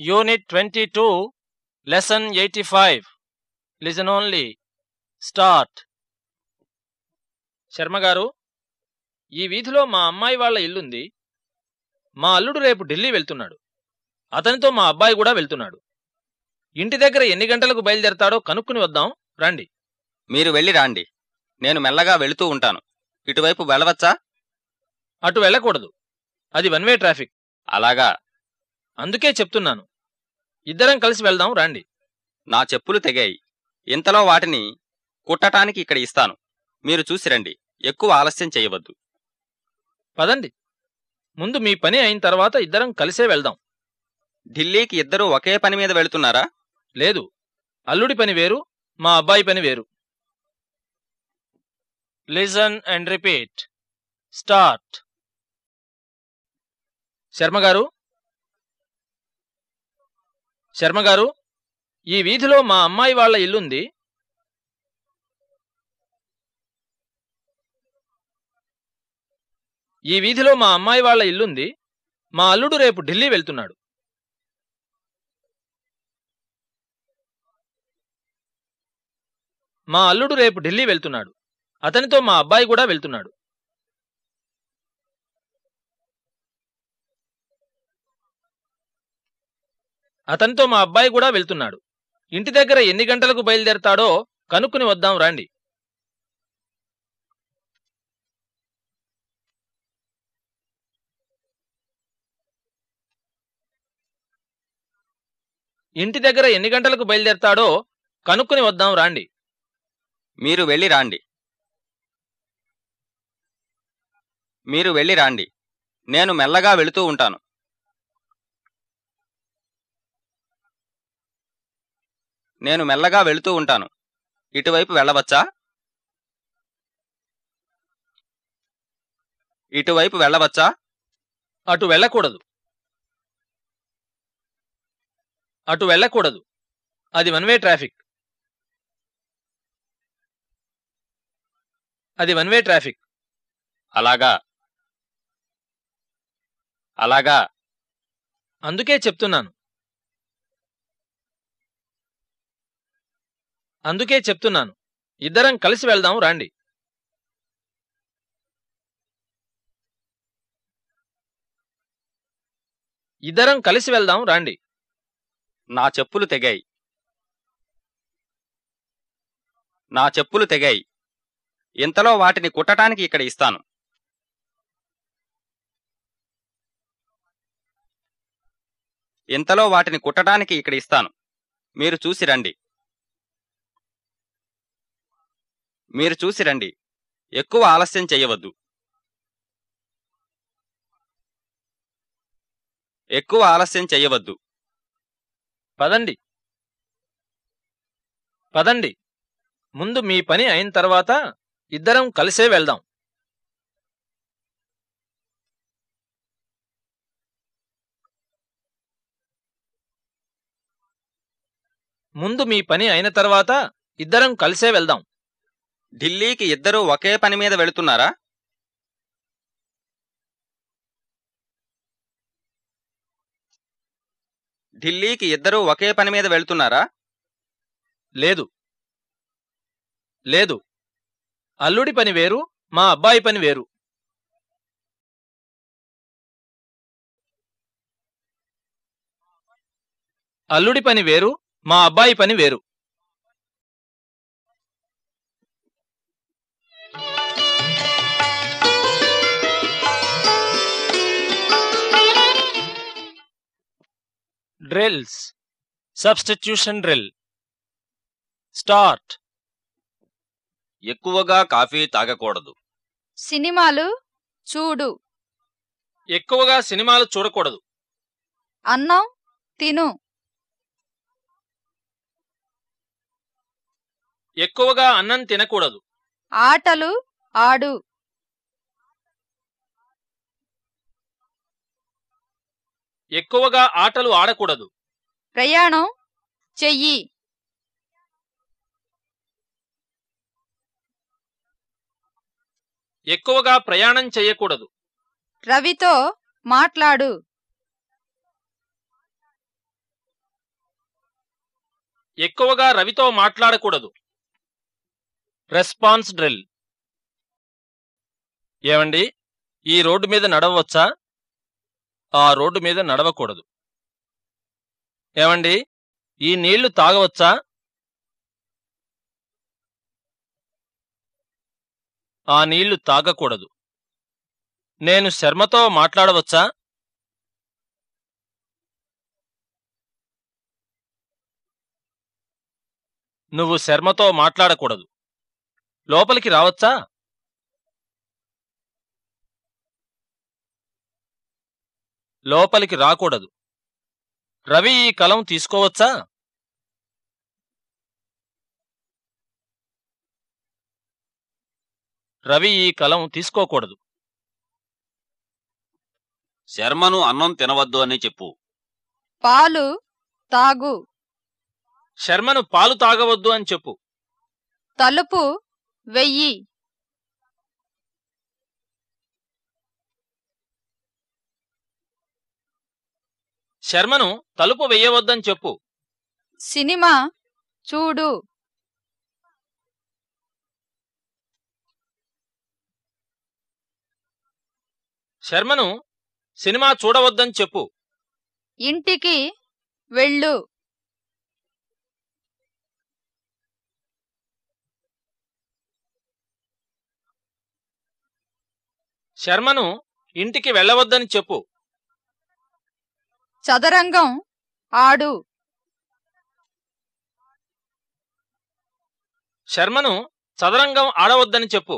Unit twenty two lesson eighty five listen only start Sharma గారు ఈ వీధిలో మా అమ్మాయి వాళ్ళ ఇల్లుంది. మా అల్లుడు రేపు ఢిల్లీ వెళ్తున్నాడు. అతనితో మా అబ్బాయి కూడా వెళ్తున్నాడు. ఇంటి దగ్గర ఎన్ని గంటలకు బయలుదేరతాడో కనుక్కుని వద్దాం రండి. మీరు వెళ్ళి రాండి. నేను మెల్లగా వెళుతూ ఉంటాను. ఇటువైపు వెళ్ళవచ్చా? అటు వెళ్ళకూడదు. అది వన్ వే ట్రాఫిక్. అలాగా. అందుకే చెప్తున్నాను. ఇద్దరం కలిసి వెళ్దాం రండి. నా చెప్పులు తెగాయి. ఇంతలో వాటిని కుట్టటానికి ఇక్కడ ఇస్తాను. మీరు చూసి రండి. ఎక్కువ ఆలస్యం చేయవద్దు. పదండి. ముందు మీ పని అయిన తర్వాత ఇద్దరం కలిసే వెళ్దాం. ఢిల్లీకి ఇద్దరూ ఒకే పని మీద వెళుతున్నారా? లేదు. అల్లుడి పని వేరు మా అబ్బాయి పని వేరు. Listen and repeat. Start. Sharma శర్మగారు ఈ వీధిలో మా అమ్మాయి వాళ్ళ ఇల్లుంది. ఈ వీధిలో మా అమ్మాయి వాళ్ళ ఇల్లుంది. మా అల్లుడు రేపు ఢిల్లీ వెళ్తున్నాడు. మా అల్లుడు రేపు ఢిల్లీ వెళ్తున్నాడు. అతనితో మా అబ్బాయి కూడా వెళ్తున్నాడు. అతనితో మా అబ్బాయి కూడా వెళ్తున్నాడు. ఇంటి దగ్గర ఎన్ని గంటలకు బయలుదేరతాడో కనుక్కుని వద్దాం రండి. ఇంటి దగ్గర ఎన్ని గంటలకు బయలుదేరతాడో కనుక్కుని వద్దాం రాండి. మీరు వెళ్ళి రాండి. మీరు వెళ్ళి రాండి. నేను మెల్లగా వెళుతూ ఉంటాను. నేను మెల్లగా వెళుతూ ఉంటాను. ఇటువైపు వెళ్ళవచ్చా? ఇటువైపు వెళ్ళవచ్చా? అటు వెళ్ళకూడదు. అటు వెళ్ళకూడదు. అది వన్ వే ట్రాఫిక్. అది వన్ వే ట్రాఫిక్. అలాగా. అలాగా. అందుకే చెప్తున్నాను. అందుకే చెప్తున్నాను. ఇద్దరం కలిసి వెళ్దాం రాండి. ఇద్దరం కలిసి వెళ్దాం రాండి. నా చెప్పులు తెగాయి. నా చెప్పులు తెగాయి. ఇంతలో వాటిని కుట్టటానికి ఇక్కడ ఇస్తాను. ఇంతలో వాటిని కుట్టడానికి ఇక్కడ ఇస్తాను. మీరు చూసి రండి. మీరు చూసి రండి. ఎక్కువ ఆలస్యం చేయవద్దు. ఎక్కువ ఆలస్యం చేయవద్దు. పదండి. పదండి. ముందు మీ పని అయిన తర్వాత ఇద్దరం కలిసే వెళ్దాం. ముందు మీ పని అయిన తర్వాత ఇద్దరం కలిసే వెళ్దాం. ఢిల్లీకి ఇద్దరూ ఒకే పని మీద వెళుతున్నారా? ఢిల్లీకి ఇద్దరూ ఒకే పని మీద వెళ్తున్నారా? లేదు. లేదు. అల్లుడి పని వేరు మా అబ్బాయి పని వేరు. అల్లుడి పని వేరు మా అబ్బాయి పని వేరు. డ్రిల్స్. Substitution drill. స్టార్ట్. ఎక్కువగా కాఫీ తాగకూడదు. సినిమాలు చూడు. ఎక్కువగా సినిమాలు చూడకూడదు. అన్నం తిను. ఎక్కువగా అన్నం తినకూడదు. ఆటలు ఆడు. ఎక్కువగా ఆటలు ఆడకూడదు. ప్రయాణం చెయ్యి. ఎక్కువగా ప్రయాణం చేయకూడదు రవితో మాట్లాడు. ఎక్కువగా రవితో మాట్లాడకూడదు. Response drill. ఏమండి? ఈ రోడ్డు మీద నడవవచ్చా ఆ రోడ్డు మీద నడవకూడదు. ఏమండి? ఈ నీళ్ళు తాగవచ్చా? ఆ నీళ్ళు తాగకూడదు. నేను శర్మతో మాట్లాడవచ్చా? నువ్వు శర్మతో మాట్లాడకూడదు. లోపలికి రావచ్చా? లోపలికి రాకూడదు. రవి ఈ కలం తీసుకోవచ్చా? రవి ఈ కలం తీసుకోకూడదు. శర్మను అన్నం తినవద్దు అని చెప్పు. పాలు తాగు. శర్మను పాలు తాగవద్దు అని చెప్పు. తలుపు వెయ్యి. శర్మను తలుపు వెయ్యవద్దని చెప్పు. సినిమా చూడు. శర్మను సినిమా చూడవద్దని చెప్పు. ఇంటికి వెళ్ళు. శర్మను ఇంటికి వెళ్ళవద్దని చెప్పు. చదరంగం ఆడు. శర్మను చదరంగం ఆడవద్దని చెప్పు.